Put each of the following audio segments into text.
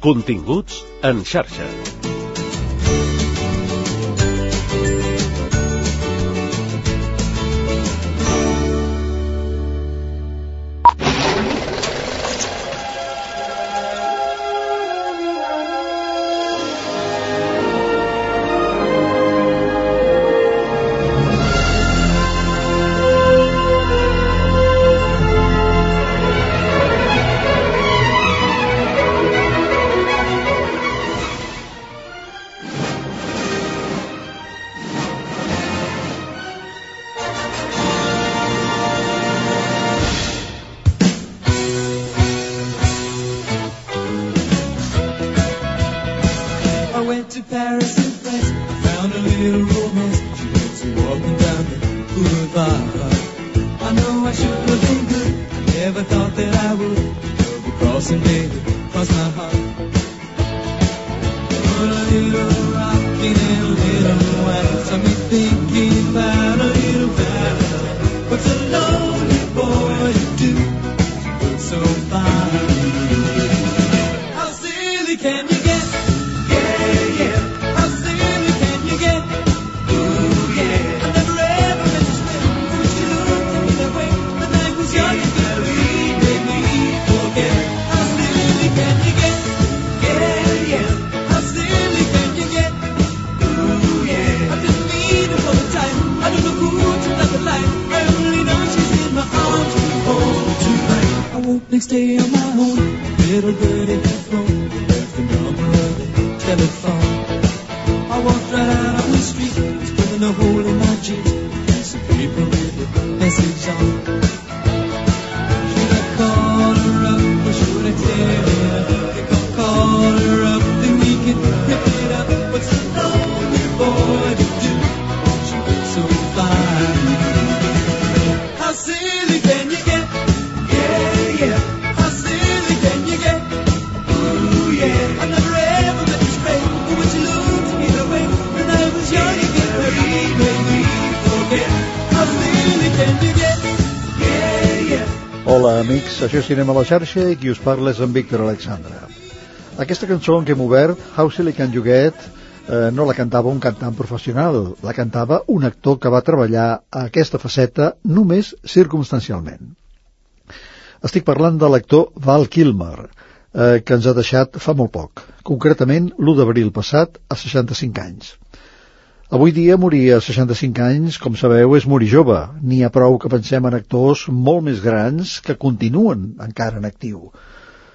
Continguts en xarxa. I know I should have been good. I never thought that I would. Double cross and baby, cross my heart. Hola, amics, això és Cinema a la xarxa i qui us parla és en Víctor Alexandra. Aquesta cançó en què hem obert, How Silly Can Get, eh, no la cantava un cantant professional, la cantava un actor que va treballar a aquesta faceta només circumstancialment. Estic parlant de l'actor Val Kilmer, eh, que ens ha deixat fa molt poc, concretament l'1 d'abril passat, a 65 anys. Avui dia morir a 65 anys, com sabeu, és morir jove. N'hi ha prou que pensem en actors molt més grans que continuen encara en actiu,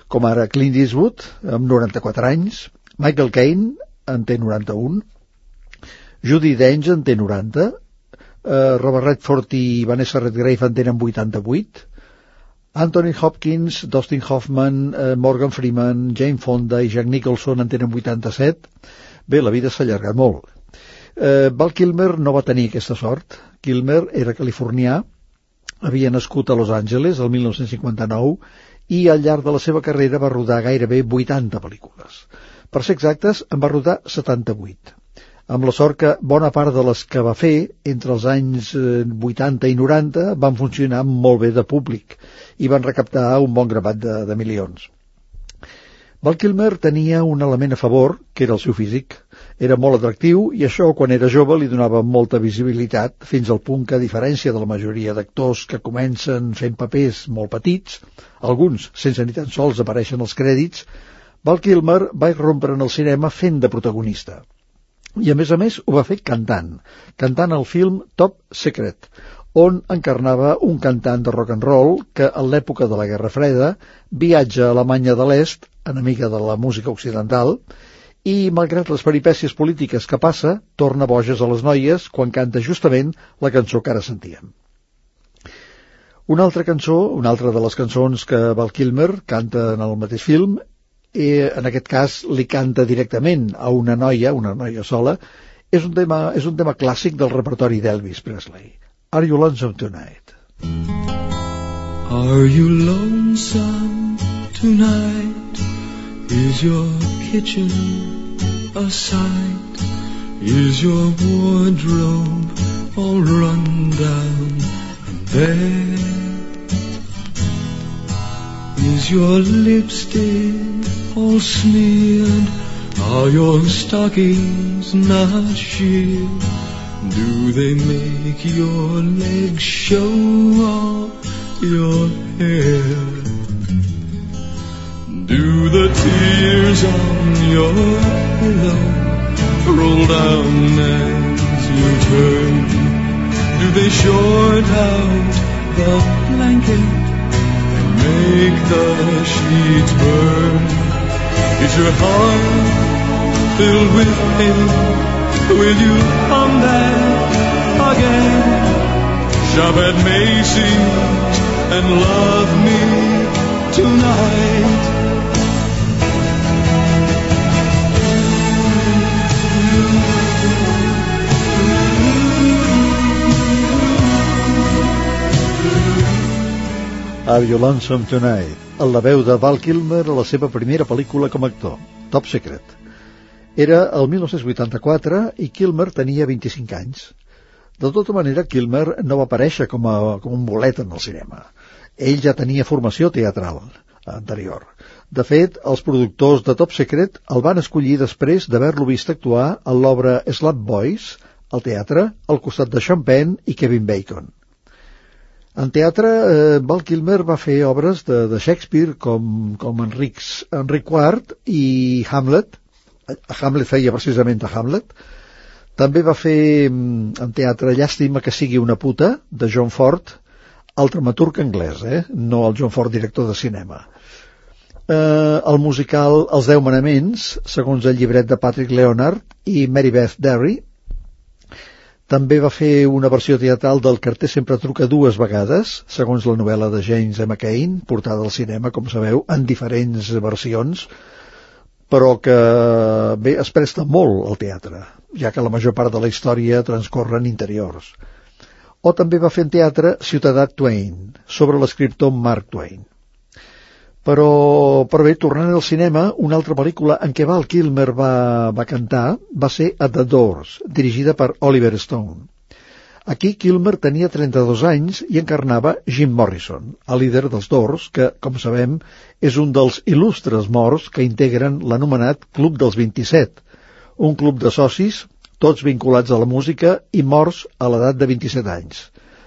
com ara Clint Eastwood, amb 94 anys, Michael Caine, en té 91, Judy Dench en té 90, eh, Robert Redford i Vanessa Redgrave en tenen 88, Anthony Hopkins, Dustin Hoffman, eh, Morgan Freeman, Jane Fonda i Jack Nicholson en tenen 87. Bé, la vida s'ha allargat molt. Eh, Val Kilmer no va tenir aquesta sort. Kilmer era californià, havia nascut a Los Angeles el 1959 i al llarg de la seva carrera va rodar gairebé 80 pel·lícules. Per ser exactes, en va rodar 78 amb la sort que bona part de les que va fer entre els anys eh, 80 i 90 van funcionar molt bé de públic i van recaptar un bon gravat de, de milions. Val Kilmer tenia un element a favor, que era el seu físic. Era molt atractiu i això, quan era jove, li donava molta visibilitat, fins al punt que, a diferència de la majoria d'actors que comencen fent papers molt petits, alguns sense ni tan sols apareixen els crèdits, Val Kilmer va irrompre en el cinema fent de protagonista. I a més a més ho va fer cantant, cantant el film Top Secret, on encarnava un cantant de rock and roll que en l'època de la Guerra Freda viatja a Alemanya de l'Est, enemiga de la música occidental, i, malgrat les peripècies polítiques que passa, torna boges a les noies quan canta justament la cançó que ara sentíem. Una altra cançó, una altra de les cançons que Val Kilmer canta en el mateix film, i en aquest cas li canta directament a una noia, una noia sola, és un tema, és un tema clàssic del repertori d'Elvis Presley. Are you lonesome tonight? Are you lonesome tonight? Is your kitchen a sight? Is your wardrobe all run down and bare? Is your lipstick all smeared? Are your stockings not sheer? Do they make your legs show off your hair? Do the tears on your pillow roll down as you turn? Do they short out the blanket and make the sheets burn? Is your heart filled with pain? Will you come back again? Shop at Macy's and love me tonight. Are You Lonesome Tonight, en la veu de Val Kilmer a la seva primera pel·lícula com a actor, Top Secret. Era el 1984 i Kilmer tenia 25 anys. De tota manera, Kilmer no va aparèixer com, a, com un bolet en el cinema. Ell ja tenia formació teatral anterior. De fet, els productors de Top Secret el van escollir després d'haver-lo vist actuar a l'obra Slap Boys, al teatre, al costat de Sean Penn i Kevin Bacon. En teatre, eh, Val Kilmer va fer obres de, de Shakespeare com, com Enric, Enric IV i Hamlet. Hamlet feia precisament a Hamlet. També va fer mm, en teatre Llàstima que sigui una puta, de John Ford, el dramaturg anglès, eh? no el John Ford, director de cinema. Eh, el musical Els Deu Manaments, segons el llibret de Patrick Leonard i Mary Beth Derry, també va fer una versió teatral del Carter sempre truca dues vegades, segons la novel·la de James M. Cain, portada al cinema, com sabeu, en diferents versions, però que bé, es presta molt al teatre, ja que la major part de la història transcorre en interiors. O també va fer en teatre Ciutadà Twain, sobre l'escriptor Mark Twain. Però, però bé, tornant al cinema, una altra pel·lícula en què Val Kilmer va, va cantar va ser At the Doors, dirigida per Oliver Stone. Aquí Kilmer tenia 32 anys i encarnava Jim Morrison, el líder dels Doors, que, com sabem, és un dels il·lustres morts que integren l'anomenat Club dels 27, un club de socis, tots vinculats a la música i morts a l'edat de 27 anys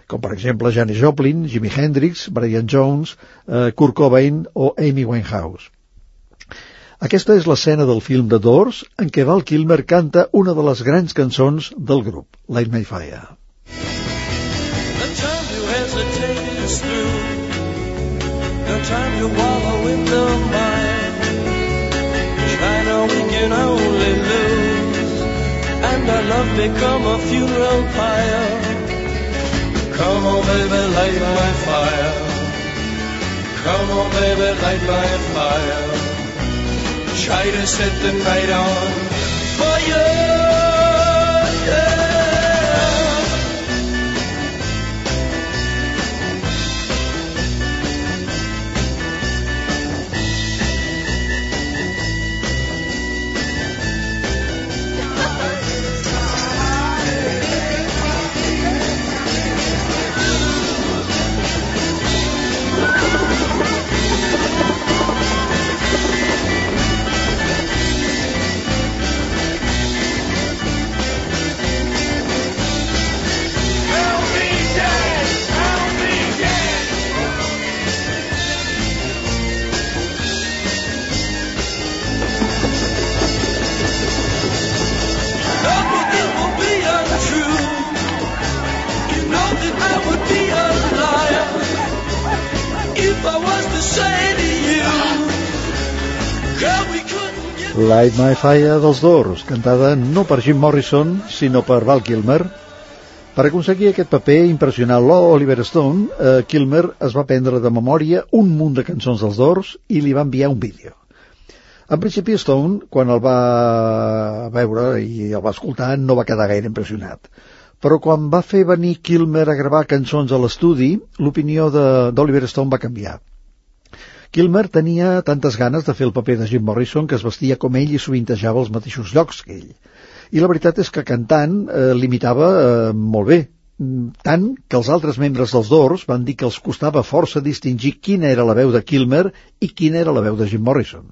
com per exemple Janis Joplin, Jimi Hendrix, Brian Jones, eh, Kurt Cobain o Amy Winehouse. Aquesta és l'escena del film The Doors en què Val Kilmer canta una de les grans cançons del grup, Light My Fire. Time you hesitate is time wallow in the mire. China, we can only lose. And our love become a funeral pyre. Come on, baby, light my fire. Come on, baby, light my fire. Try to set the night on fire. Light My Fire dels Doors, cantada no per Jim Morrison, sinó per Val Kilmer. Per aconseguir aquest paper i impressionar l'Oliver Stone, eh, Kilmer es va prendre de memòria un munt de cançons dels Doors i li va enviar un vídeo. En principi Stone, quan el va veure i el va escoltar, no va quedar gaire impressionat. Però quan va fer venir Kilmer a gravar cançons a l'estudi, l'opinió d'Oliver Stone va canviar. Kilmer tenia tantes ganes de fer el paper de Jim Morrison que es vestia com ell i sovintejava als mateixos llocs que ell. I la veritat és que cantant eh, l'imitava eh, molt bé, tant que els altres membres dels Doors van dir que els costava força distingir quina era la veu de Kilmer i quina era la veu de Jim Morrison.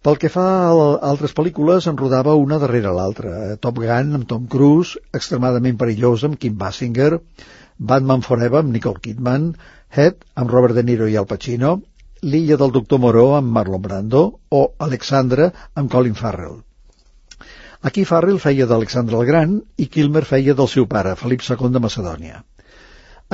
Pel que fa a altres pel·lícules, en rodava una darrere l'altra. Top Gun amb Tom Cruise, Extremadament perillós amb Kim Basinger, Batman Forever amb Nicole Kidman, Head amb Robert De Niro i Al Pacino, L'illa del doctor Moreau amb Marlon Brando o Alexandra amb Colin Farrell. Aquí Farrell feia d'Alexandre el Gran i Kilmer feia del seu pare, Felip II de Macedònia.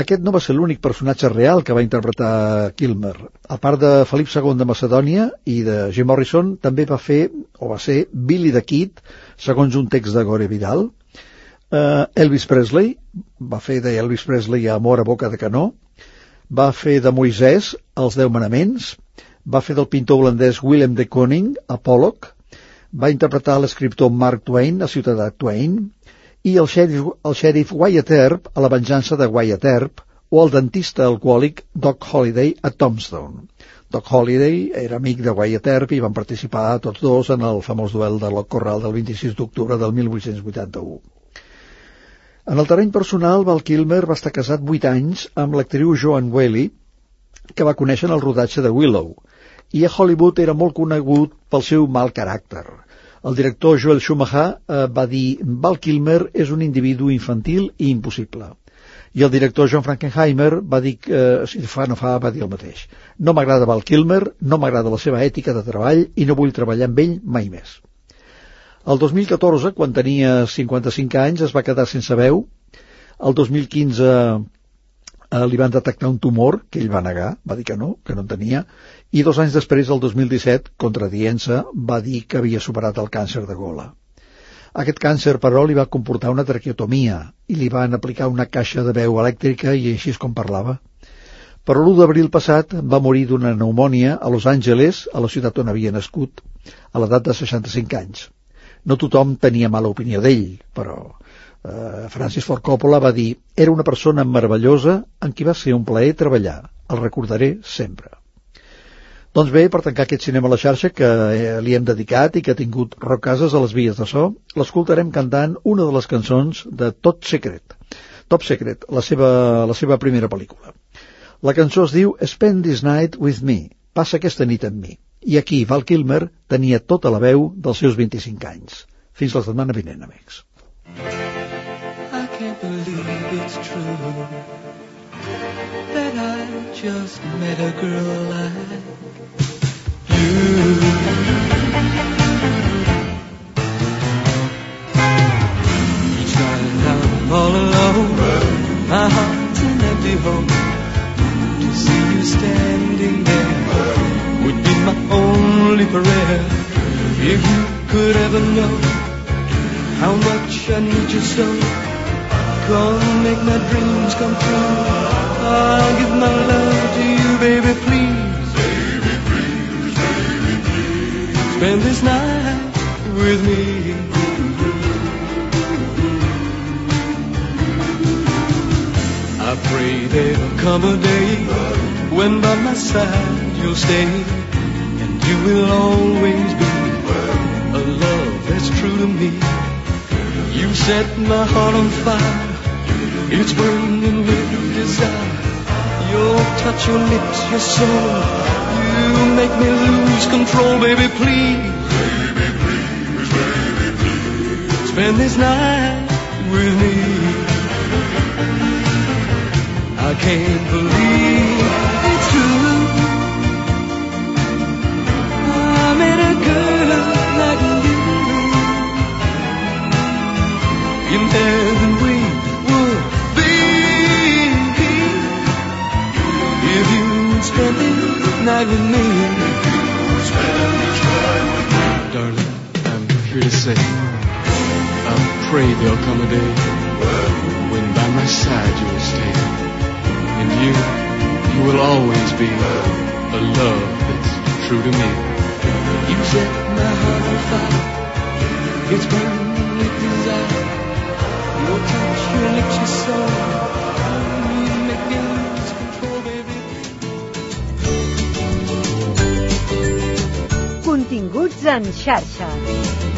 Aquest no va ser l'únic personatge real que va interpretar Kilmer. A part de Felip II de Macedònia i de Jim Morrison, també va fer, o va ser, Billy the Kid, segons un text de Gore Vidal. Uh, Elvis Presley, va fer de Elvis Presley a Amor a boca de canó. Va fer de Moisès, Els Deu Manaments. Va fer del pintor holandès Willem de Koning, a Pollock va interpretar l'escriptor Mark Twain a Ciutadà Twain i el xèrif, el xèrif Wyatt Earp a La venjança de Wyatt Earp o el dentista alcohòlic Doc Holliday a Tombstone. Doc Holliday era amic de Wyatt Earp i van participar tots dos en el famós duel de la Corral del 26 d'octubre del 1881. En el terreny personal, Val Kilmer va estar casat 8 anys amb l'actriu Joan Whaley, que va conèixer en el rodatge de Willow, i a Hollywood era molt conegut pel seu mal caràcter. El director Joel Schumacher eh, va dir Val Kilmer és un individu infantil i impossible. I el director John Frankenheimer va dir que, eh, si fa no fa, va dir el mateix. No m'agrada Val Kilmer, no m'agrada la seva ètica de treball i no vull treballar amb ell mai més. El 2014, quan tenia 55 anys, es va quedar sense veu. El 2015 eh, li van detectar un tumor, que ell va negar, va dir que no, que no en tenia, i dos anys després, el 2017, contradient-se, va dir que havia superat el càncer de gola. Aquest càncer, però, li va comportar una traqueotomia i li van aplicar una caixa de veu elèctrica i així és com parlava. Però l'1 d'abril passat va morir d'una pneumònia a Los Angeles, a la ciutat on havia nascut, a l'edat de 65 anys. No tothom tenia mala opinió d'ell, però eh, Francis Ford Coppola va dir era una persona meravellosa en qui va ser un plaer treballar. El recordaré sempre. Doncs bé, per tancar aquest cinema a la xarxa que eh, li hem dedicat i que ha tingut rocases a les vies de so, l'escoltarem cantant una de les cançons de Tot Secret. Top Secret, la seva, la seva primera pel·lícula. La cançó es diu Spend This Night With Me, passa aquesta nit amb mi. I aquí Val Kilmer tenia tota la veu dels seus 25 anys. Fins la setmana vinent, amics. can't believe it's true that I just met a girl like you. Could ever know how much I need you so. Come make my dreams come true. I'll give my love to you, baby, please. Baby, please, baby, please. Spend this night with me. I pray there'll come a day when by my side you'll stay, and you will always be that's true to me. You set my heart on fire it's burning with desire. Your touch, your lips, your soul. You make me lose control, baby, please. Baby, please, baby, please. Spend this night with me. I can't believe In heaven we would be if you would the night with me. Darling, I'm here to say, I pray there'll come a day when by my side you will stay. And you, you will always be a love that's true to me. En xarxa.